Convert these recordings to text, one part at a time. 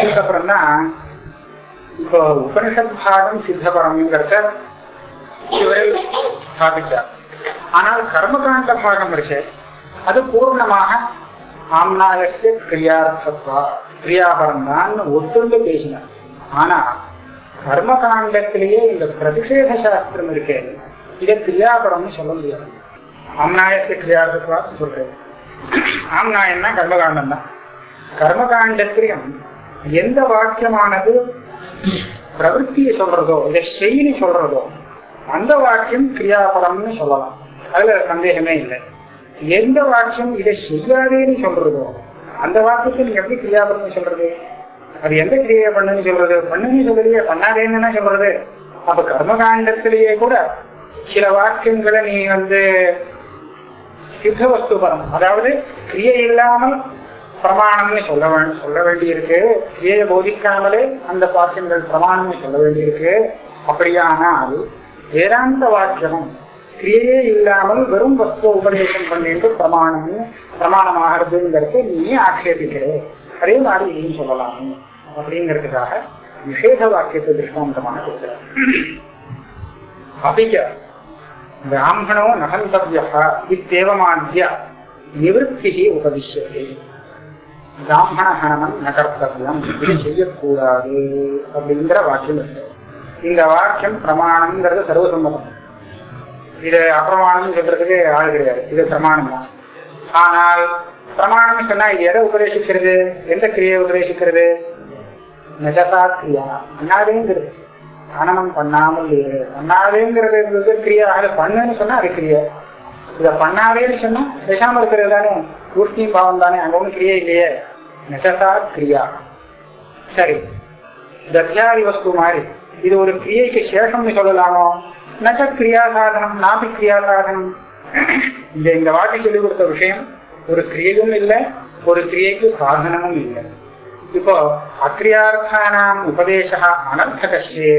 இதுக்கப்புறம் அப்புறம்னா இப்போ உபனிஷத் பாடம் சித்தபரம்ங்கிறத இவரில் ஸ்தாபித்தார் ஆனால் கர்மகாண்ட பாடம் இருக்கு. அது பூர்ணமாக ஆம்னாயத்து கிரியார்த்தத்வா கிரியாபரம் தான் ஒத்துண்டு பேசினார். ஆனா கர்மகாண்டத்திலேயே இந்த பிரதிஷேத சாஸ்திரம் இருக்கு. இதை கிரியாபரம்னு சொல்ல முடியாது. ஆம்னாயத்து கிரியார்த்தத்வா சொல்றேன் ஆம்னாயம்னா கர்மகாண்டம் தான் கர்மகாண்டத்திலையும் எந்த வாக்கியமானது பிரவருத்தியை சொல்றதோ இதை செய்தி சொல்றதோ அந்த வாக்கியம் கிரியாபலம்னு சொல்லலாம். அதுல சந்தேகமே இல்லை. எந்த வாக்கியம் இதை செய்யாதேன்னு சொல்றதோ அந்த வாக்கியத்தை நீங்க எப்படி கிரியாபலம் சொல்றது? அது எந்த கிரியை பண்ணுன்னு சொல்றது? பண்ணுன்னு சொல்லலையே பண்ணாதேன்னு சொல்றது? அப்ப கர்மகாண்டத்திலேயே கூட சில வாக்கியங்களை நீ வந்து சித்த வஸ்து பரம் அதாவது கிரியை இல்லாமல் பிரமாணம்னு சொல்ல சொல்ல வேண்டியிருக்கு. கிரியை போதிக்காமலே அந்த வாக்கியங்கள் பிரமாணம்னு சொல்ல வேண்டியிருக்கு. அப்படியானால் வேதாந்த வாக்கியமும் கிரியையே இல்லாமல் வெறும் வஸ்து உபதேசம் பண்ணிட்டு பிரமாணம் பிரமாணமாகிறதுங்கிறது நீ ஆட்சேபிக்கிறேன் அதே மாதிரி நீ சொல்லலாம். அப்படிங்கிறதுக்காக விசேஷ வாக்கியத்தை திருஷ்டாந்தமாக கொடுக்கிறார். அபிச்ச பிராமணோ நகந்தவியா இத்தேவமாத்திய நிவத்தி உபதிஷத்தை பிராமண ஹனமன் நகர்த்தவியம் இது செய்யக்கூடாது அப்படிங்கிற வாக்கியம் இருக்கு. இந்த வாக்கியம் பிரமாணம்ங்கிறது சர்வசம்மதம் இது அப்பிரமாணம் சொல்றதுக்கு ஆள் கிடையாது. இது பிரமாணம் தான். ஆனால் பிரமாணம் சொன்னா இது எதை உபதேசிக்கிறது? எந்த கிரியை உபதேசிக்கிறது? நெஜதா கிரியா பண்ணாதேங்கிறது கணனம் பண்ணாமல் பண்ணாதேங்கிறது கிரியா. அதை பண்ணுன்னு சொன்னா அது கிரியா. இத பண்ணாதேன்னு சொன்னா பேசாம இருக்கிறது தானே. பூர்த்தி பாவம் தானே அங்க ஒண்ணு கிரியே இல்லையே. நெசசா கிரியா. சரி. தத்யாதி வஸ்து மாதிரி இது ஒரு கிரியைக்கு சேஷம்னு சொல்லலாமோ? நச கிரியா சாதனம் நாபி கிரியா சாதனம். இங்க இந்த வார்த்தை சொல்லிக் கொடுத்த விஷயம் ஒரு கிரியையும் இல்லை ஒரு கிரியைக்கு சாதனமும் இல்லை. இப்போ அக்ரியார்த்தானாம் உபதேசா அனர்த்தகே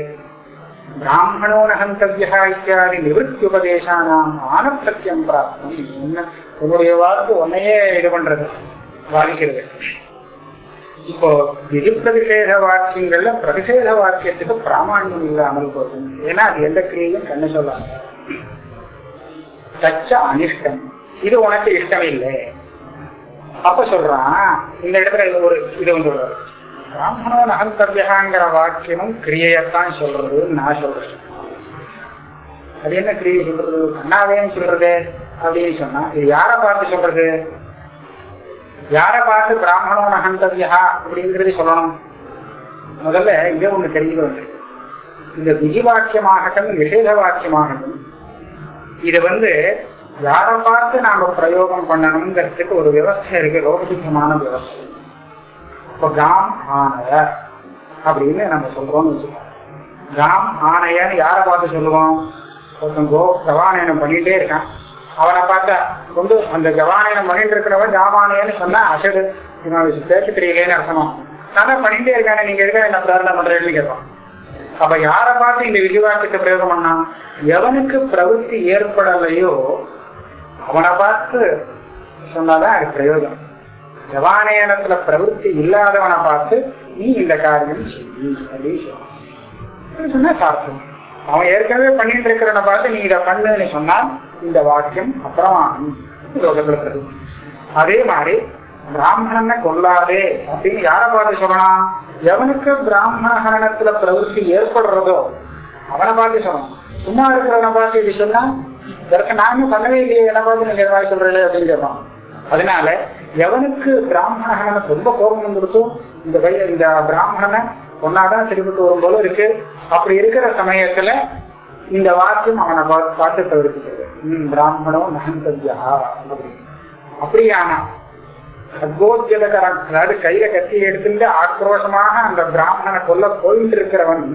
பிராமணோ நகந்தவியா இத்தியாதி நிவத்தியுபதேசானாம் ஆனர்த்தக்கியம் பிராப்தம் உன்னுடைய வாக்கு உன்னையே இது பண்றது பாதிக்கிறது. இப்போ விதி பிரதிஷேத வாக்கியங்கள்ல பிரதிஷேத வாக்கியத்துக்கு பிராமணியம் இல்லாமல் போகும் ஏன்னா அது எந்த கிரியையும் கண்ணு சொல்லாங்க தச்ச அனிஷ்டம். இது உனக்கு இஷ்டம் இல்லை அப்ப சொல்றான் இந்த இடத்துல இது ஒரு இது வந்து சொல்றாரு. பிராமணோ நகந்தவியாங்கிற வாக்கியமும் கிரியையத்தான் சொல்றது நான் சொல்றேன். அது என்ன கிரியை சொல்றது? கண்ணாவேன்னு சொல்றது. அப்படின்னு சொன்னா இது யாரை பார்த்து சொல்றது? யாரை பார்த்து பிராமணோ நகந்தவியா அப்படிங்கிறது சொல்லணும். முதல்ல இங்க ஒண்ணு தெரிஞ்சு வந்து இந்த விதி வாக்கியமாகட்டும் நிஷேத வாக்கியமாகட்டும் இது வந்து யாரை பார்த்து நாம பிரயோகம் பண்ணணுங்கிறதுக்கு ஒரு விவஸ்தை இருக்கு லோகசித்தமான விவஸ்தை இப்ப காம் ஆணைய அப்படின்னு நம்ம சொல்றோம்னு வச்சுக்கோம் காம் ஆணையன்னு யாரை பார்த்து சொல்லுவோம்? ஒருத்தன் கோ பிரவாணம் பண்ணிட்டே இருக்கான். அவனை பார்த்த கொண்டு அந்த ஜவானையில பண்ணிட்டு இருக்கிறவன் ஜாமானேன்னு சொன்னா அசடு இவனுக்கு பேச தெரியலேன்னு அர்த்தமா. நான் பண்ணிட்டே இருக்கானே நீங்க எதுக்காக என்ன பிரகடனம் பண்றேன்னு கேட்பான். அப்ப யார பார்த்து இந்த விதிவாக்கத்தை பிரயோகம் பண்ணா? எவனுக்கு பிரவೃತ್ತಿ ஏற்படலையோ அவனை பார்த்து சொன்னாதான் அது பிரயோகம். ஜவானேனத்துல பிரவೃತ್ತಿ இல்லாதவனை பார்த்து நீ இந்த காரியம் செய்யி அப்படின்னு சொன்னா சார்த்தம். அவன் ஏற்கனவே பண்ணிட்டு இருக்கிறவனை பார்த்து நீ இதை பண்ணுன்னு சொன்னா இந்த வாக்கியம் அப்புறமாகும். அதே மாதிரி பிராமணனை கொல்லாதே அப்படின்னு யார பார்த்து சொல்லலாம் எவனுக்கு பிராமண ஹனனத்துல பிரவருத்தி ஏற்படுறதோ அவனை பார்த்து சொல்லணும். சும்மா இருக்கிறவனை பார்த்து இது சொன்னா இதற்கு நானும் பண்ணவே இல்லையே என்ன பார்த்து நீங்க எதாவது சொல்றீங்க அப்படின்னு கேட்பான். அதனால எவனுக்கு பிராமண ஹரணம் ரொம்ப கோபம் வந்துருக்கும் இந்த பையன் இந்த பிராமணனை ஒன்னாதான் சரிபட்டு வரும் போல இருக்கு. அப்படி இருக்கிற சமயத்துல இந்த வாக்கியம் அவனை பார்த்து பார்த்து பிராமணோ நகந்தவியா அப்படியானா? அத்வோத்தியதகரம் அதாவது கையில கத்தி எடுத்துட்டு ஆக்ரோஷமாக அந்த பிராமணனை கொல்ல போயிட்டு இருக்கிறவன்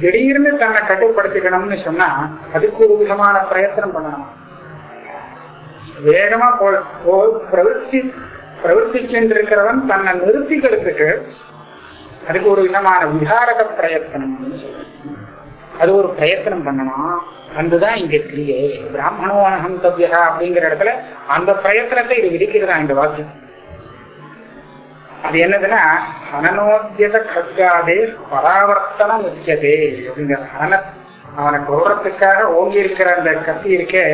திடீர்னு தன்னை கட்டுப்படுத்திக்கணும்னு சொன்னா அதுக்கு ஒரு விதமான பிரயத்தனம் பண்ணணும். வேகமா பிரவர்த்தி பிரவர்த்திச்சென்று இருக்கிறவன் தன்னை நிறுத்திக்கிறதுக்கு அதுக்கு ஒரு விதமான விகாரக பிரயத்தனம். அது ஒரு பிரயத்தனம் பண்ணணும். அதுதான் இங்க கிரியே. பிராமணோ அனகந்தவியா அப்படிங்கிற இடத்துல அந்த பிரயத்தனத்தை இது விதிக்கிறதா இந்த வாக்கியம் அது என்னதுன்னா அனனோத்தியத கற்காதே பராவர்த்தனம் முக்கியதே அப்படிங்கிற அன அவனை கொல்றதுக்காக ஓங்கி இருக்கிற அந்த கத்தி இருக்கே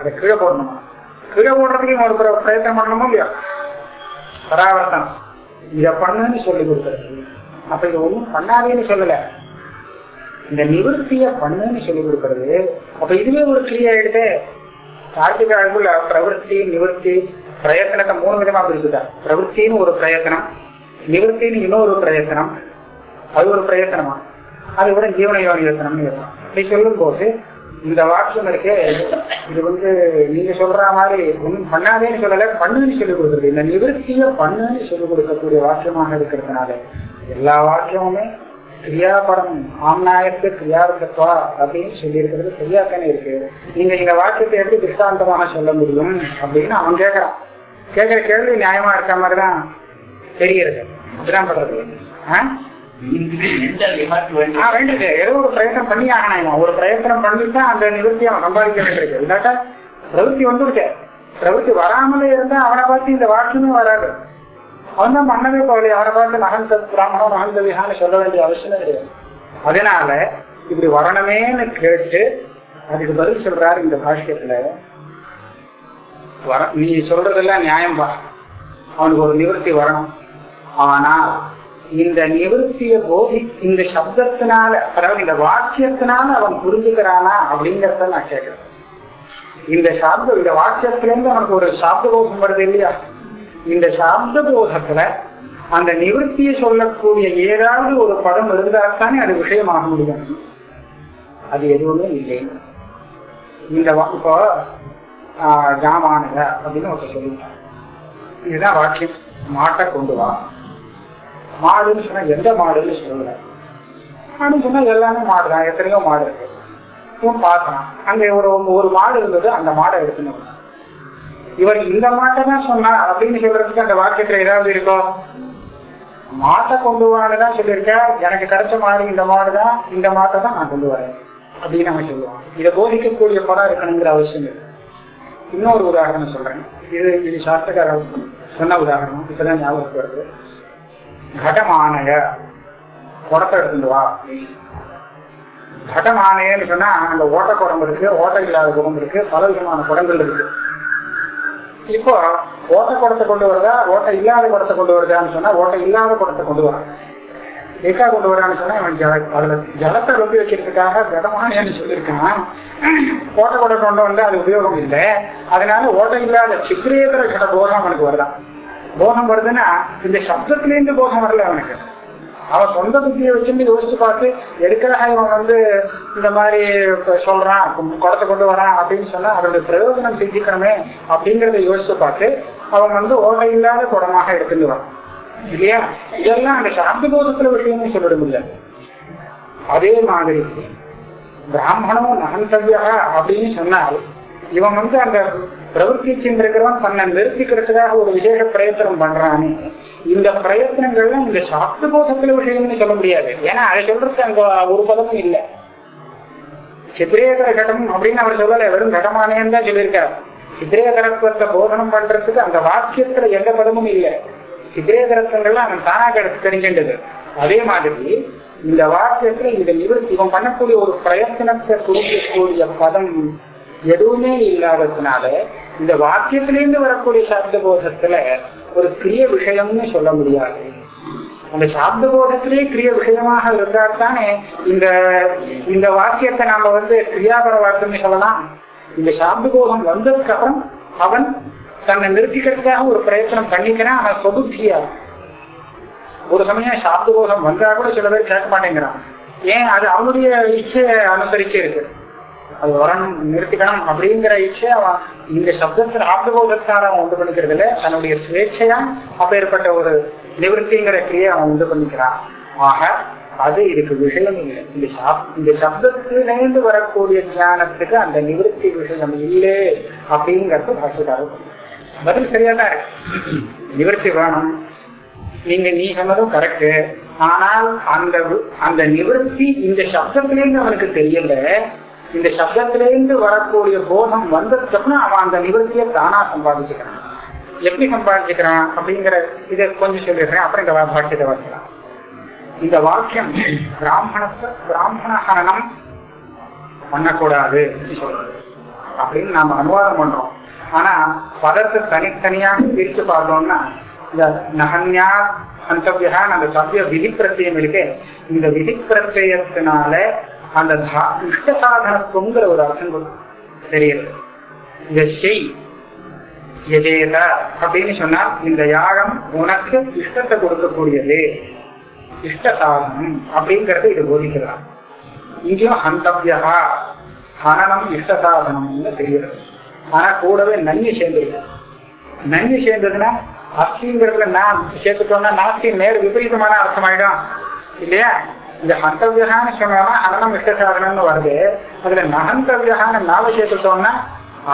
அதை கீழே போடணுமா? கீழே போடுறதுக்கு ஒரு பிரயத்தனம் பண்ணணுமோ இல்லையா? பராவர்த்தனம். இத பண்ணுன்னு சொல்லி கொடுக்கறது. அப்ப இது ஒண்ணும் பண்ணாதேன்னு சொல்லல. இந்த நிவர்த்திய பண்ணுன்னு சொல்லி கொடுக்கறது அப்ப இதுவே ஒரு கிரியா ஆயிடுது. கார்த்திக அழகுல பிரவருத்தி நிவர்த்தி பிரயத்தனத்தை மூணு விதமா பிரிச்சுட்டா. பிரவருத்தின்னு ஒரு பிரயத்தனம் நிவர்த்தின்னு இன்னொரு பிரயத்தனம். அது ஒரு பிரயத்தனமா? அது கூட ஜீவன யோக இருக்கும் நீ சொல்லும் போது இந்த வாக்கியம் இருக்கு இது வந்து நீங்க சொல்ற மாதிரி ஒன்றும் பண்ணாதேன்னு சொல்லல பண்ணுன்னு சொல்லி கொடுக்குறது. இந்த நிவர்த்திய பண்ணுன்னு சொல்லி கொடுக்கக்கூடிய வாக்கியமாக இருக்கிறதுனால எல்லா வாக்கியமுமே கிரியாபரம் ஆம்நாயத்து கிரியாரத்தா அப்படின்னு சொல்லி இருக்கிறது சரியாத்தானே இருக்கு. நீங்க இந்த வாக்கியத்தை எப்படி திருஷ்டாந்தமாக சொல்ல முடியும் அப்படின்னு அவன் கேட்கறான் கேட்கிற கேள்வி நியாயமா இருக்க மாதிரிதான் தெரியறது அப்படிதான் பண்றது. ஆ? ஆ, வேண்டியது ஏதோ ஒரு பிரயத்தனம் பண்ணி ஆகணும் ஒரு பிரயத்தனம் பண்ணிட்டு அந்த நிவர்த்தி அவன் சம்பாதிக்க வேண்டியிருக்கு. இல்லாட்டா பிரவൃத்தி வந்துருச்சு. பிரவൃத்தி வராமலே இருந்தா அவனை பார்த்து இந்த வாக்கியமே வராது. அவன் தான் பண்ணவே போகல அவரை பார்த்து நகந்த பிராமணம் மகன் தவிகான்னு சொல்ல வேண்டிய அவசியமே கிடையாது அதனால இப்படி வரணுமேன்னு கேட்டு அதுக்கு பதில் சொல்றாரு இந்த பாஷ்யத்துல. வர நீ சொல்றதெல்லாம் நியாயம்பா அவனுக்கு ஒரு நிவர்த்தி வரணும். ஆனா இந்த நிவர்த்திய போதி இந்த சப்தத்தினால அதாவது இந்த வாக்கியத்தினால அவன் புரிஞ்சுக்கிறானா அப்படிங்கறத நான் கேட்கிறேன். இந்த சாப்த இந்த வாக்கியத்திலேருந்து அவனுக்கு ஒரு சாப்த போகம் வருது இல்லையா? இந்த சாப்த போகத்துல அந்த நிவர்த்தியை சொல்லக்கூடிய ஏதாவது ஒரு படம் இருந்தால் தானே அது விஷயமாக முடியும். அது எதுவுமே இல்லை. இந்த இப்போ ஆஹ், ஜாமானுக அப்படின்னு ஒருத்தர் சொல்லிட்டாங்க இதுதான் வாக்கியம். மாட்டை கொண்டு வா. மாடுன்னு சொன்னா எந்த மாடுன்னு சொல்லல. மாடுன்னு சொன்னா எல்லாமே மாடுதான். எத்தனையோ மாடு இருக்கு. பார்க்கலாம் அங்க ஒரு ஒரு மாடு இருந்தது. அந்த மாடை எடுத்துன்னு இவர் இந்த மாட்டை தான் சொன்னார் அப்படின்னு சொல்றதுக்கு அந்த வாக்கியத்துல ஏதாவது இருக்கோ? மாட்டை கொண்டு வாங்கதான் சொல்லியிருக்கேன் எனக்கு கிடைச்ச மாடு இந்த மாடு தான் இந்த மாட்டை தான் நான் கொண்டு வரேன் அப்படின்னு நம்ம சொல்லுவான். இதை போதிக்கக்கூடிய படம் இருக்கணுங்கிற அவசியம் இல்லை. இன்னொரு உதாரணம் சொல்றேன். இது இது சாஸ்திரக்கார சொன்ன உதாரணம். இப்பதான் ஞாபகம் வருது. கடமானைய குடத்தை எடுத்துட்டு வா. கடமானையன்னு சொன்னா அந்த ஓட்ட குடம்பு இருக்கு ஓட்டை இல்லாத குடம்பு இருக்கு பல விதமான குடங்கள் இருக்கு. இப்போ ஓட்ட குடத்தை கொண்டு வருதா? ஓட்டை இல்லாத குடத்தை கொண்டு வருதான்னு சொன்னா ஓட்டை இல்லாத குடத்தை கொண்டு வரான் எக்கா கொண்டு வரான்னு சொன்னா இவன் ஜல அதுல ஜலத்தை ரொப்பி வைக்கிறதுக்காக கடமானையன்னு சொல்லியிருக்கான். ஓட்ட குடை கொண்டு வந்து அது உபயோகம் இல்லை. அதனால ஓட்டை இல்லாத சித்திரேதர கட போகம் அவனுக்கு வருதான் போகம் வருதுன்னா இந்த சப்தத்திலேருந்து போகம் வரல அவனுக்கு. அவன் சொந்த புத்தியை வச்சிருந்து யோசிச்சு பார்த்து எடுக்கிறா இவன் வந்து இந்த மாதிரி சொல்றான்? குடத்தை கொண்டு வரான்? அப்படின்னு சொன்னா அதனுடைய பிரயோஜனம் சிந்திக்கணுமே அப்படிங்கறத யோசிச்சு பார்த்து அவன் வந்து ஓடை இல்லாத குடமாக எடுத்துட்டு வரான். இல்லையா? இதெல்லாம் அந்த சாந்தி போதத்துல விஷயம்னு சொல்லிட இல்ல அதே மாதிரி பிராமணம் நகந்தவியா அப்படின்னு சொன்னால் இவன் வந்து அந்த பிரவர்த்தி சென்றிருக்கிறவன் தன்னை நிறுத்திக்கிறதுக்காக ஒரு விசேஷ பிரயத்தனம் பண்றானே. இந்த பிரயத்தனங்கள்லாம் இந்த சாஸ்திர கோஷத்துல விஷயம்னு சொல்ல முடியாது. ஏன்னா அதை சொல்றதுக்கு அங்க ஒரு பதமும் இல்லை. சித்திரேகர கடம் அப்படின்னு அவர் சொல்லல. வெறும் கடமானேன்னு தான் சொல்லியிருக்கார். சித்திரேகரத்துவத்தை போதனம் பண்றதுக்கு அந்த வாக்கியத்துல எந்த பதமும் இல்லை. சித்திரேதரத்துவங்கள்லாம் அவன் தானா கிடைச்சு தெரிஞ்சின்றது. அதே மாதிரி இந்த வாக்கியத்துல இந்த நிவர்த்தி இவன் பண்ணக்கூடிய ஒரு பிரயத்தனத்தை குறிக்கக்கூடிய பதம் எதுவுமே இல்லாததுனால இந்த வாக்கியத்திலேருந்து வரக்கூடிய சப்த போதத்துல ஒரு கிரிய விஷயம்னு சொல்ல முடியாது. அந்த சாப்த போதத்திலே கிரிய விஷயமாக இருந்தால் தானே இந்த இந்த வாக்கியத்தை நாம வந்து கிரியாபர வாக்கியம்னு சொல்லலாம். இந்த சாப்த போதம் வந்ததுக்கு அப்புறம் அவன் தன்னை நிறுத்திக்கிறதுக்காக ஒரு பிரயத்தனம் பண்ணிக்கிறான் அவன் சொபுத்தியா ஒரு சமயம் சாப்த போதம் வந்தா கூட சில பேர் கேட்க மாட்டேங்கிறான். ஏன்? அது அவனுடைய இச்சையை அனுசரிச்சு இருக்கு அது வரணும் நிறுத்திக்கணும் அப்படிங்கிற இச்சை அவன் இந்த சப்தத்தில் ஆப்தபோதத்தார அவன் உண்டு பண்ணிக்கிறது தன்னுடைய சுவேட்சையா அப்பேற்பட்ட ஒரு நிவர்த்திங்கிற கிரியை அவன் உண்டு பண்ணிக்கிறான். ஆக அது இதுக்கு விஷயம் இந்த இந்த சப்தத்திலிருந்து வரக்கூடிய ஞானத்துக்கு அந்த நிவர்த்தி விஷயம் இல்லை அப்படிங்கறது பாஷக்காரர் பதில் சரியா தான் இருக்கு. நிவர்த்தி வேணும். நீங்க நீ சொன்னதும் கரெக்டு ஆனால் அந்த அந்த நிவர்த்தி இந்த சப்தத்திலிருந்து அவனுக்கு தெரியல. இந்த சப்தத்திலிருந்து வரக்கூடிய போதம் வந்ததுக்கப்புறம் அவன் அந்த நிவர்த்தியை தானா சம்பாதிச்சுக்கிறான். எப்படி சம்பாதிச்சுக்கிறான் அப்படிங்கிற இதை கொஞ்சம் சொல்லிடுறேன். அப்புறம் இந்த பாக்கியத்தை வாசிக்கலாம். இந்த வாக்கியம் பிராமணத்தை பிராமண ஹனனம் பண்ணக்கூடாது சொல்றது. அப்படின்னு நாம அனுவாதம் பண்றோம். ஆனா பதத்தை தனித்தனியாக பிரிச்சு பார்த்தோம்னா இந்த நகன்யா அந்த சத்திய விதி பிரத்தியம் இருக்கு. இந்த விதி பிரத்தியத்தினால அந்த தா- இஷ்ட சாதனத்துவங்கிற ஒரு அர்த்தம் தெரியுது. இதை செய் எஜேத அப்படின்னு சொன்னா இந்த யாகம் உனக்கு இஷ்டத்தை கொடுக்கக்கூடியது. இஷ்ட சாதனம் அப்படிங்கறது இது போதிக்கிறார். இங்கேயும் ஹந்தவியா ஹனனம் இஷ்ட சாதனம்னு தெரியுது ஆனா கூடவே நன்மை சேர்ந்துருக்கு. நன்மை சேர்ந்ததுன்னா அஸ்திங்கிறதுல நான் சேர்த்துட்டோம்னா நாஸ்தி நேர் விபரீதமான அர்த்தமாயிடும். இல்லையா? இந்த ஹந்தவியகான்னு சொன்னோம்னா ஹனனம் இஷ்ட சாதனம்னு வருது. அதுல நகந்தவியான்னு நாவ சேர்த்துட்டோம்னா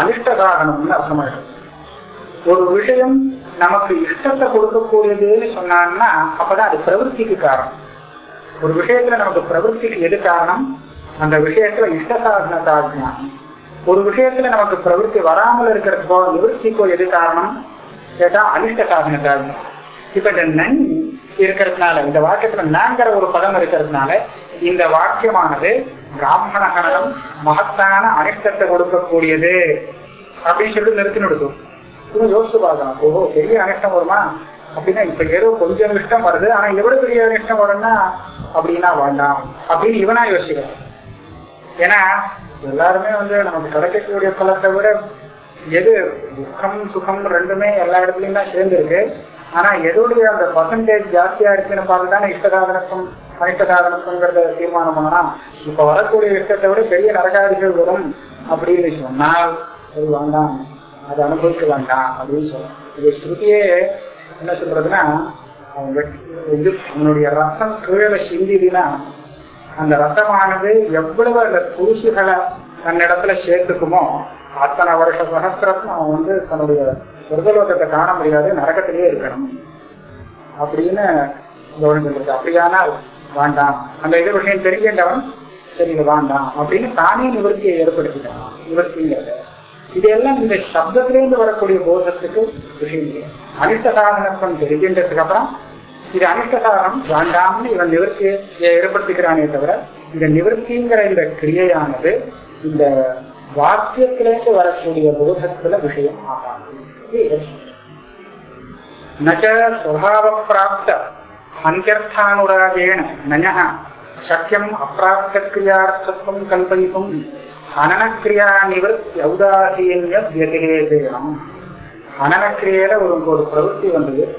அனிஷ்ட சாதனம்னு அர்த்தமாயிடும் ஒரு விஷயம் நமக்கு இஷ்டத்தை கொடுக்கக்கூடியதுன்னு சொன்னான்னா அப்பதான் அது பிரவருத்திக்கு காரணம். ஒரு விஷயத்துல நமக்கு பிரவருத்திக்கு எது காரணம்? அந்த விஷயத்துல இஷ்ட சாதன சாதனம் ஒரு விஷயத்துல நமக்கு பிரவருத்தி வராமல் இருக்கிறதுக்கோ நிவர்த்திக்கோ எது காரணம்? கேட்டா அனிஷ்ட சாதன சாதனம் இப்ப இந்த நன் இருக்கிறதுனால இந்த வாக்கியத்துல நாங்கிற ஒரு பதம் இருக்கிறதுனால இந்த வாக்கியமானது பிராமணகணம் மகத்தான அனிஷ்டத்தை கொடுக்கக்கூடியது அப்படின்னு சொல்லி நிறுத்தி நிறுத்தும் இன்னும் யோசிச்சு பார்க்கலாம். ஓஹோ பெரிய அனிஷ்டம் வருமா? அப்படின்னா இப்ப ஏதோ கொஞ்சம் இஷ்டம் வருது. ஆனா எவ்வளவு பெரிய இஷ்டம் வரும்னா அப்படின்னா வேண்டாம். அப்படின்னு இவனா யோசிக்கிறேன். ஏன்னா எல்லாருமே வந்து நமக்கு கிடைக்கக்கூடிய பலத்தை விட எது துக்கம் சுகம் ரெண்டுமே எல்லா இடத்துலயும் தான் சேர்ந்துருக்கு. ஆனா எதுடைய அந்த பர்சன்டேஜ் ஜாஸ்தியா இருக்குன்னு பார்த்து தானே இஷ்டசாதனத்துவம் அனிஷ்டசாதனத்துவங்கிறத தீர்மானம் பண்ணலாம் இப்ப வரக்கூடிய இஷ்டத்தை விட பெரிய நரகாதிகள் வரும் அப்படின்னு சொன்னால் அது வேண்டாம். அதை அனுபவிக்க வேண்டாம் அப்படின்னு சொல்லுவோம் இது ஸ்ருதியே என்ன சொல்றதுன்னா அவங்க இது அவனுடைய ரசம் கீழே சிந்திதுன்னா அந்த ரசமானது எவ்வளவு அந்த குருசுகளை தன்னிடத்துல சேர்த்துக்குமோ அத்தனை வருஷ சகசிரத்தும் அவன் வந்து தன்னுடைய சொர்க்கலோகத்தை காண முடியாது நரகத்திலேயே இருக்கணும். அப்படின்னு கவனிச்சிருக்கு அப்படியானால் வேண்டாம். அந்த இது விஷயம் தெரிகின்றவன் சரி வேண்டாம். அப்படின்னு தானே நிவர்த்தியை ஏற்படுத்திட்டான். நிவர்த்திங்கிறத. இதெல்லாம் இந்த சப்தத்திலேருந்து வரக்கூடிய போதத்துக்கு விஷயம் இல்லை. அனிஷ்ட சாதனத்துவம் தெரிகின்றதுக்கு அப்புறம் இது அனிஷ்ட சாதனம் வேண்டாம்னு இவன் நிவர்த்தியை ஏற்படுத்திக்கிறானே தவிர இந்த நிவர்த்திங்கிற இந்த கிரியையானது இந்த வாக்கியத்திலேருந்து வரக்கூடிய போதத்துல விஷயம் ஆகாது. நச்ச ஸ்வபாவ பிராப்த அந்தியர்த்தானுராகேண நயः சக்கியம் அப்பிராப்த கிரியார்த்தத்துவம் கல்பயித்தும் அனனக்கிரியா நிவர்த்தி ஔதாசீன்ய வியதிரேதேனம் அனனக்கிரியையில ஒரு ஒரு பிரவೃತ್ತಿ வந்தது.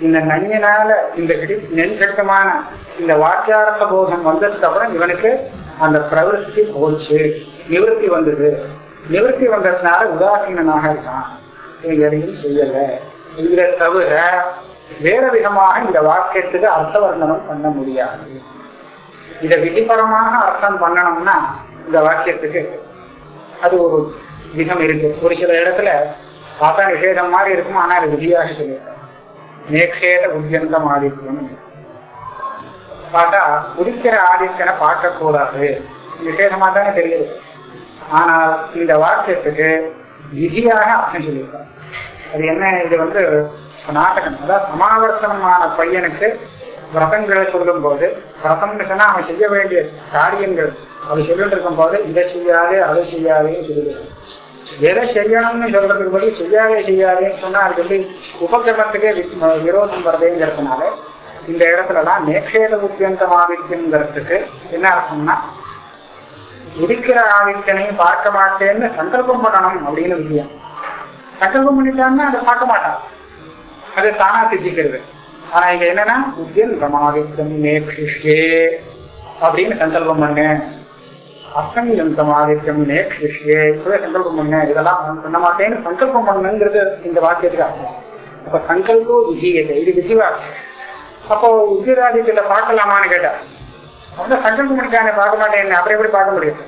இந்த நன்மையினால இந்த கிடி- நெஞ்சட்டமான இந்த வாக்கியார்த்த போதம் வந்ததுக்கு அப்புறம் இவனுக்கு அந்த பிரவருத்தி போச்சு. நிவர்த்தி வந்தது. நிவர்த்தி வந்ததுனால உதாசீனனாக இருக்கான். எதையும் செய்யல. இதை தவிர வேற விதமாக இந்த வாக்கியத்துக்கு அர்த்த வர்ணனம் பண்ண முடியாது. இத விதிபரமாக அர்த்தம் பண்ணணும்னா இந்த வாக்கியத்துக்கு அது ஒரு விதம் இருக்கு. ஒரு சில இடத்துல பார்த்தா நிஷேதம் மாதிரி இருக்கும் ஆனா அது விதியாக சொல்லியிருக்கேன் நேக்ஷேத உத்தியந்தம் ஆதித்யம் பார்த்தா உதிக்கிற ஆதித்யனை பார்க்க கூடாது நிஷேதமா தானே தெரியுது. ஆனால் இந்த வாக்கியத்துக்கு விதியாக அர்த்தம் சொல்லியிருக்காங்க அது என்ன? இது வந்து நாடகம். அதாவது சமாவர்த்தனமான பையனுக்கு விரதங்களை சொல்லும் போது விரதம்னு சொன்னா அவன் செய்ய வேண்டிய காரியங்கள் அது சொல்லிட்டு இருக்கும் போது இதை செய்யாது அதை செய்யாதேன்னு சொல்லுது. எதை செய்யணும்னு சொல்றதுக்கு பதில் செய்யாதே செய்யாதேன்னு சொன்னா அது வந்து உபகிரமத்துக்கே விரோதம் வருதுங்கிறதுனால இந்த இடத்துலலாம் நேக்ஷேத உத்தியந்தம் என்ன அர்த்தம்னா இருக்கிற ஆதித்தனையும் பார்க்க மாட்டேன்னு சங்கல்பம் பண்ணணும் அப்படின்னு விஷயம் சங்கல்பம் பண்ணிட்டான்னா அதை பார்க்க மாட்டான். அது தானா சித்திக்கிறது. ஆனா இங்க என்னன்னா உத்தியன் ஆதித்யம் நேக்ஷிஷ்யே அப்படின்னு சங்கல்பம் பண்ணு. அசங்கந்தம் ஆதித்யம் நேக்ஷிஷ்யே இப்பவே சங்கல்பம் பண்ணு. இதெல்லாம் பண்ண மாட்டேன்னு சங்கல்பம் பண்ணுங்கிறது இந்த வாக்கியத்துக்கு அர்த்தம். அப்ப சங்கல்பம் விஜயத்தை இது விஜயவாக்கியம் அப்போ உத்தியராதித்யத்தை பார்க்கலாமான்னு கேட்டா அவங்க சங்கல்பம் பண்ணிட்டானே பார்க்க மாட்டேன் அப்புறம் எப்படி பார்க்க முடியும்?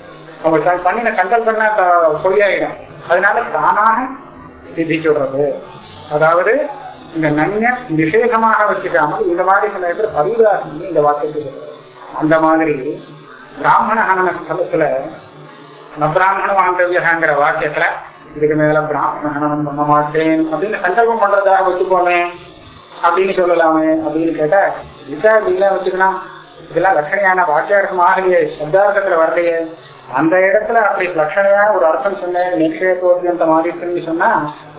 அவங்க பண்ணின சங்கல்பம்னா த- பொய்யாயிடும். அதனால தானாக சித்திச்சு விடுறது அதாவது இந்த நன்மை நிஷேகமாக வச்சுக்காமல் இந்த மாதிரி சில பேர் பரிதாசம் இந்த வாக்கியத்துக்கு அந்த மாதிரி பிராமண ஹனன ஸ்தலத்துல நபிராமண வாங்கவியங்கிற வாக்கியத்துல இதுக்கு மேல பிராமணனம் பண்ண மாட்டேன் அப்படின்னு சங்கல்பம் பண்றதாக வச்சுக்கோமே அப்படின்னு சொல்லலாமே அப்படின்னு கேட்டா விசா வச்சுக்கணும் இதெல்லாம் லட்சணையான வாக்கியார்த்தம் ஆகலையே சப்தார்த்தத்துல வரலையே. அந்த இடத்துல அப்படி லட்சணையான ஒரு அர்த்தம் சொன்னேன் நிஷேதோத்தியந்த மாதிரின்னு சொன்னா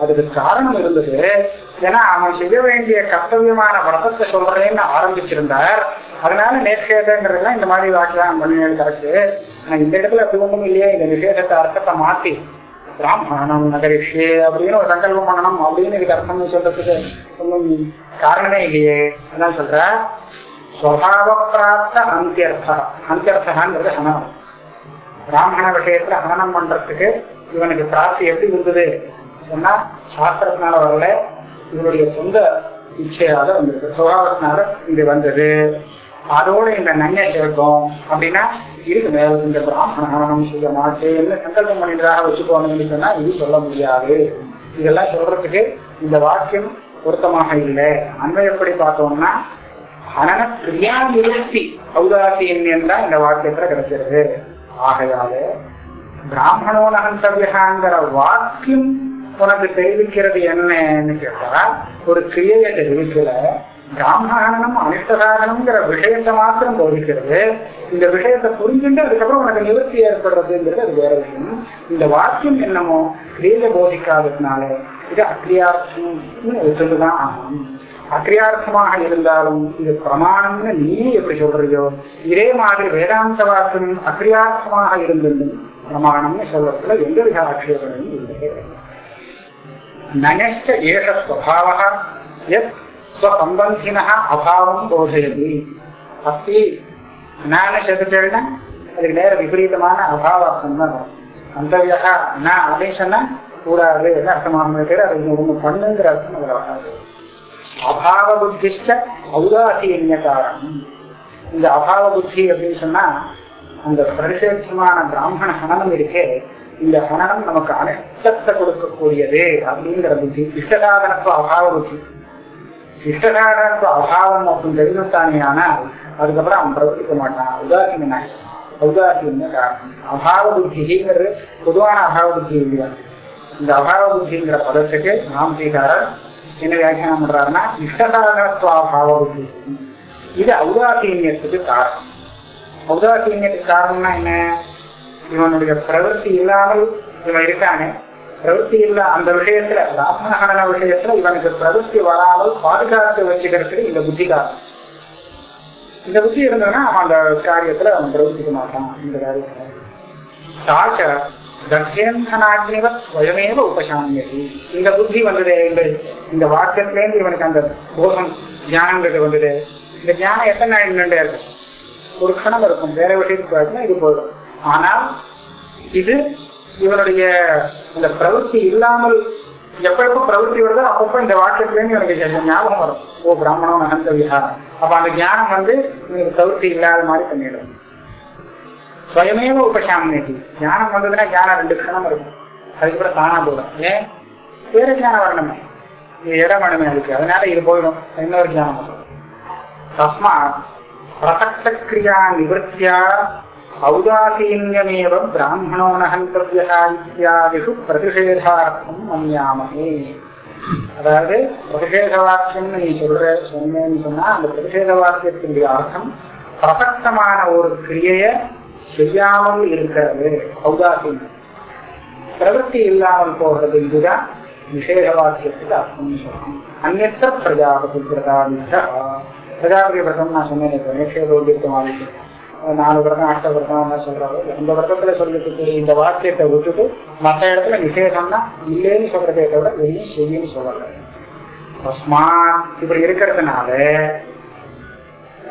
அதுக்கு காரணம் இருந்தது. ஏன்னா அவன் செய்ய வேண்டிய கர்த்தவியமான விரதத்தை சொல்றேன்னு ஆரம்பிச்சிருந்தார். அதனால நேர்கேதங்கிறதுலாம் இந்த மாதிரி வாக்கியம் பண்ணினது கரெக்ட் ஆனா இந்த இடத்துல அப்படி ஒண்ணும் இல்லையே இந்த நிஷேதத்தை அர்த்தத்தை மாத்தி. பிராமணம் நகரிஷே அப்படின்னு ஒரு சங்கல்பம் பண்ணணும் அப்படின்னு இதுக்கு அர்த்தம் சொல்றதுக்கு ஒன்றும் காரணமே இல்லையே. அதான் சொல்ற. ஸ்வபாவ பிராப்த அந்தியர்த்தா அந்தியர்த்தகாங்கிறது ஹனனம் பிராமண விஷயத்துல ஹனனம் பண்றதுக்கு இவனுக்கு பிராப்தி எப்படி இருந்தது சொன்னா சாஸ்திரத்தினால வரல இவனுடைய சொந்த இச்சையால வந்தது சுபாவத்தினால இது வந்தது அதோட இந்த நன்மை சேர்க்கும் அப்படின்னா இருக்கு மேல இந்த பிராமண செய்ய செய்ய என்ன சங்கல்பம் பண்ணிட்டதாக வச்சுக்கோன்னு சொன்னா இது சொல்ல முடியாது இதெல்லாம் சொல்றதுக்கு இந்த வாக்கியம் பொருத்தமாக இல்லை அன்மையப்படி பார்த்தோம்னா ஹனன கிரியா நிவர்த்தி ஔதாசீன்யம் என்றால் இந்த வாக்கியத்துல கிடைக்கிறது. ஆகையால பிராமணோ நகந்தவியகாங்கிற வாக்கியம் உனக்கு தெரிவிக்கிறது என்னன்னு கேட்டா ஒரு கிரியையை தெரிவிக்கல. பிராமணனும் அனிஷ்டசாதனம்ங்கிற விஷயத்தை மாத்திரம் போதிக்கிறது. இந்த விஷயத்தை புரிஞ்சுட்டு அதுக்கப்புறம் உனக்கு நிவர்த்தி ஏற்படுறதுங்கிறது அது வேற விஷயம். இந்த வாக்கியம் என்னமோ கிரியை போதிக்காததுனால இது அக்ரியார்த்தம் சொல்லுதான் ஆகும் அக்ரியார்த்தமாக இருந்தாலும் இது பிரமாணம்னு நீ எப்படி சொல்றியோ? இதே மாதிரி வேதாந்த வாசனம் அக்ரியார்த்தமாக இருந்திருந்தும் பிரமாணம்னு சொல்றதுல எந்தவித ஆட்சேபனையும் இல்லையே நனஷ்ட ஏஷ ஸ்வபாவ எத் ஸ்வசம்பந்தின அபாவம் போதையது அப்படி நான சதுச்சேன்னா அதுக்கு நேர விபரீதமான அபாவார்த்தம் தான் அந்தவியா நான் அப்படின்னு சொன்னா கூடாது என்ன அர்த்தமாக அதை ஒன்று பண்ணுங்கிற அர்த்தம் அதில் வராது. அபாவ புத்திஷ்ட ஔதாசீன்ய காரணம் இந்த அபாவ புத்தி அப்படின்னு சொன்னா அந்த பிரதிஷேதமான பிராமண ஹனனம் இருக்கே இந்த ஹனனம் நமக்கு அனர்த்தத்தை கொடுக்கக்கூடியது அப்படிங்கிற புத்தி. இஷ்டசாதனத்துவ அபாவ புத்தி இஷ்டசாதனத்துவ அபாவம் அப்படின்னு தெரிஞ்சுத்தானே ஆனால் அதுக்கப்புறம் அவன் பிரவர்த்திக்க மாட்டான். உதாசீன உதாசீன காரணம் அபாவ புத்திங்கிறது பொதுவான அபாவ புத்தி இல்லையா இந்த அபாவ புத்திங்கிற பதத்துக்கு நாமதீகாரர் என்ன வியாக்கியானம் பண்றாருன்னா இஷ்டசாதனத்துவாபாவ இது ஔதாசீன்யத்துக்கு காரணம் ஔதாசீன்யத்துக்கு காரணம்னா என்ன இவனுடைய பிரவருத்தி இல்லாமல் இவன் இருக்கானே பிரவருத்தி இல்ல அந்த விஷயத்துல பிராமணகன விஷயத்துல இவனுக்கு பிரவருத்தி வராமல் பாதுகாத்து வச்சுக்கிறதுக்கு இந்த புத்தி காரணம் இந்த புத்தி இருந்ததுன்னா அவன் அந்த காரியத்துல அவன் பிரவர்த்திக்க மாட்டான் இந்த காரியத்துல தர்ஷேந்தனாக்னிவத் ஸ்வயமேவ உபசாமியது. இந்த புத்தி வந்தது இந்த இந்த வாக்கியத்திலேருந்து இவனுக்கு அந்த போகம் ஞானங்கிறது வந்தது. இந்த ஞானம் எத்தனை நாள் நின்றுட்டே இருக்கும்? ஒரு கணம் இருக்கும். வேற விஷயத்துக்கு பார்த்தா இது போயிடும். ஆனால் இது இவனுடைய இந்த பிரவೃத்தி இல்லாமல் எப்ப எப்ப வருதோ அப்பப்ப இந்த வாக்கியத்திலேருந்து இவனுக்கு ஞாபகம் வரும். ஓ பிராமணம் அனந்த விஹாரம். அப்ப அந்த ஞானம் வந்து இவனுக்கு பிரவೃத்தி இல்லாத மாதிரி பண்ணிடும். ஸ்வயமேவ உபசாமினி ஞானம் வந்ததுன்னா ஞானம் ரெண்டு க்ஷணம் இருக்கும் அதுக்கப்புறம் தானா போதும். ஏன்? வேற ஞானம் வரணுமே. இடம் வேணுமே அதுக்கு. அதனால இது போயிடும். இன்னொரு ஞானம் வரும். தஸ்மா பிரசக்த கிரியா நிவர்த்தியா ஔதாசீன்யமேவ பிராமணோ நகந்தவியா இத்தியாதிஷு பிரதிஷேதார்த்தம் மன்யாமகே அதாவது பிரதிஷேத வாக்கியம்னு நீ சொல்ற சொன்னேன்னு சொன்னா அந்த பிரதிஷேத வாக்கியத்தினுடைய அர்த்தம் பிரசக்தமான ஒரு கிரியைய செய்யாமல் இருக்கிறது. ஔதாசீனம் பிரவೃத்தி இல்லாமல் போகிறது இதுதான் விசேஷ வாக்கியத்துக்கு அர்த்தம். சொல்லணும் அந்நற்ற பிரஜாபதி பிரதாபிஷா பிரஜாபதி விரதம் நான் சொன்னேன் நேஷேதோடித்தமாக நாலு விரதம் அஷ்ட விரதம் என்ன சொல்றாரு? இந்த விரதத்துல சொல்லிட்டு இந்த வாக்கியத்தை விட்டுட்டு மற்ற இடத்துல விசேஷம்னா இல்லைன்னு சொல்றதே தவிர வெளியும் செய்யன்னு சொல்லல. தஸ்மா இப்படி இருக்கிறதுனால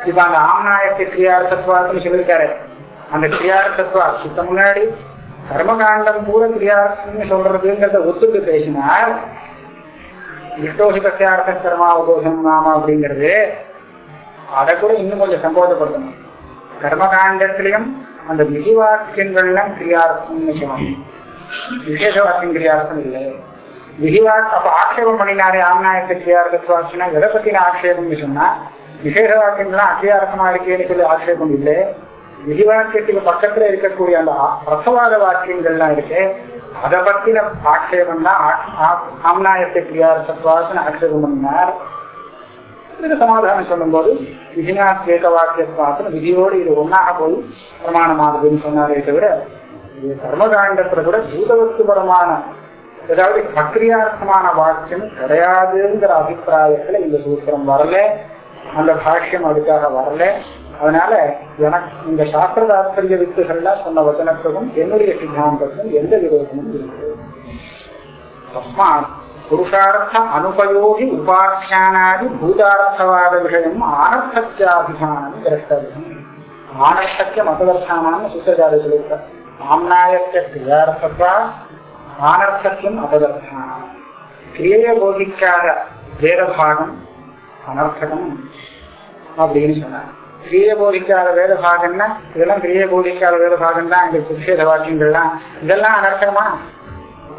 இப்ப அந்த ஆம்நாயக்க கிரியார்த்தத்துவான்னு சொல்லியிருக்காரு. அந்த கிரியார்த்தத்துவா அதுக்கு முன்னாடி கர்மகாண்டம் கூட கிரியார்த்தம்னு சொல்றதுங்கிறத ஒத்துக்கு பேசினார் விஷ்டோசிதர்த்த கர்மா உபோசம் நாம அப்படிங்கிறது அதை கூட இன்னும் கொஞ்சம் சம்போதப்படுத்தணும் கர்மகாண்டத்திலையும் அந்த விதி வாக்கியங்கள்லாம் கிரியார்த்தம்னு சொல்லணும் விசேஷ வாக்கியம் கிரியார்த்தம் இல்லை. விதிவாக் அப்ப ஆட்சேபம் பண்ணினாரே ஆம்நாயக்க கிரியார்த்தத்துவாச்சுன்னா எதை பத்தின ஆட்சேபம்னு சொன்னா விசேஷ வாக்கியங்கள்லாம் அத்தியார்த்தமா இருக்கேன்னு சொல்லி ஆட்சேபம் இல்லை. விதிவாக்கியத்துக்கு பக்கத்துல இருக்கக்கூடிய அந்த ரசவாத வாக்கியங்கள்லாம் இருக்கு அதை பத்தின ஆட்சேபம் தான் ஆம்நாயத்தை பிரியார்த்தத்வாசன் ஆட்சேபம் பண்ணார். இதுக்கு சமாதானம் சொல்லும்போது விதினாத்வேக வாக்கியத்வாசன் விதியோடு இது ஒன்னாக போய் பிரமாணமாகுதுன்னு சொன்னாரே தவிர இது கர்மகாண்டத்துல கூட பூதவத்துபரமான ஏதாவது பக்ரியார்த்தமான வாக்கியம் கிடையாதுங்கிற அபிப்பிராயத்துல இந்த சூத்திரம் வரல. அந்த பாஷ்யம் அதுக்காக வரல. அதனால எனக்கு இந்த சாஸ்திர தாத்பரிய வித்துகள்லாம் சொன்ன வச்சனத்துக்கும் என்னுடைய சித்தாந்தத்துக்கும் எந்த விரோதமும் இருக்கு தஸ்மாத் புருஷார்த்த அனுபயோகி உபாக்கியானாதி பூதார்த்தவாத விஷயம் ஆனர்த்தத்தியாபிதானம் திரஷ்டவியம் ஆனர்த்தத்திய மததர்த்தானான்னு சுத்தஜாதி சொல்லியிருக்கார். ஆம்நாயக்க கிரியார்த்தத்வா ஆனர்த்தத்தியம் அபதர்த்தானம் கிரியையை போதிக்காத வேதபாகம் அனர்த்தகம் அப்படின்னு சொன்னார். கிரிய போதிக்காத வேத பாகம்னா இதெல்லாம் கிரிய போதிக்காத வேத பாகம் தான் இந்த சுஷேத வாக்கியங்கள்லாம். இதெல்லாம் அனர்த்தமா?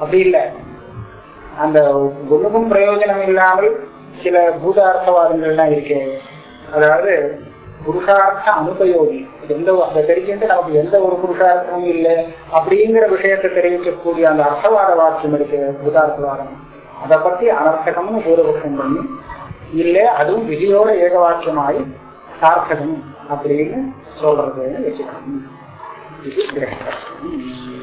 அப்படி இல்லை. அந்த ஒன்றுக்கும் பிரயோஜனம் இல்லாமல் சில பூதார்த்தவாதங்கள்லாம் இருக்கு. அதாவது புருஷார்த்த அனுபயோகி. எந்த அதை தெரிஞ்சுட்டு நமக்கு எந்த ஒரு புருஷார்த்தமும் இல்லை அப்படிங்கிற விஷயத்தை தெரிவிக்கக்கூடிய அந்த அர்த்தவாத வாக்கியம் இருக்கு பூதார்த்தவாதம். அதை பத்தி அனர்த்தகம்னு பூதபட்சம் பண்ணி இல்லை அதுவும் விதியோட ஏக வாக்கியமாயி சார்த்தகம் அப்படின்னு சொல்றதுன்னு வச்சுக்கணும் இது கிரகம்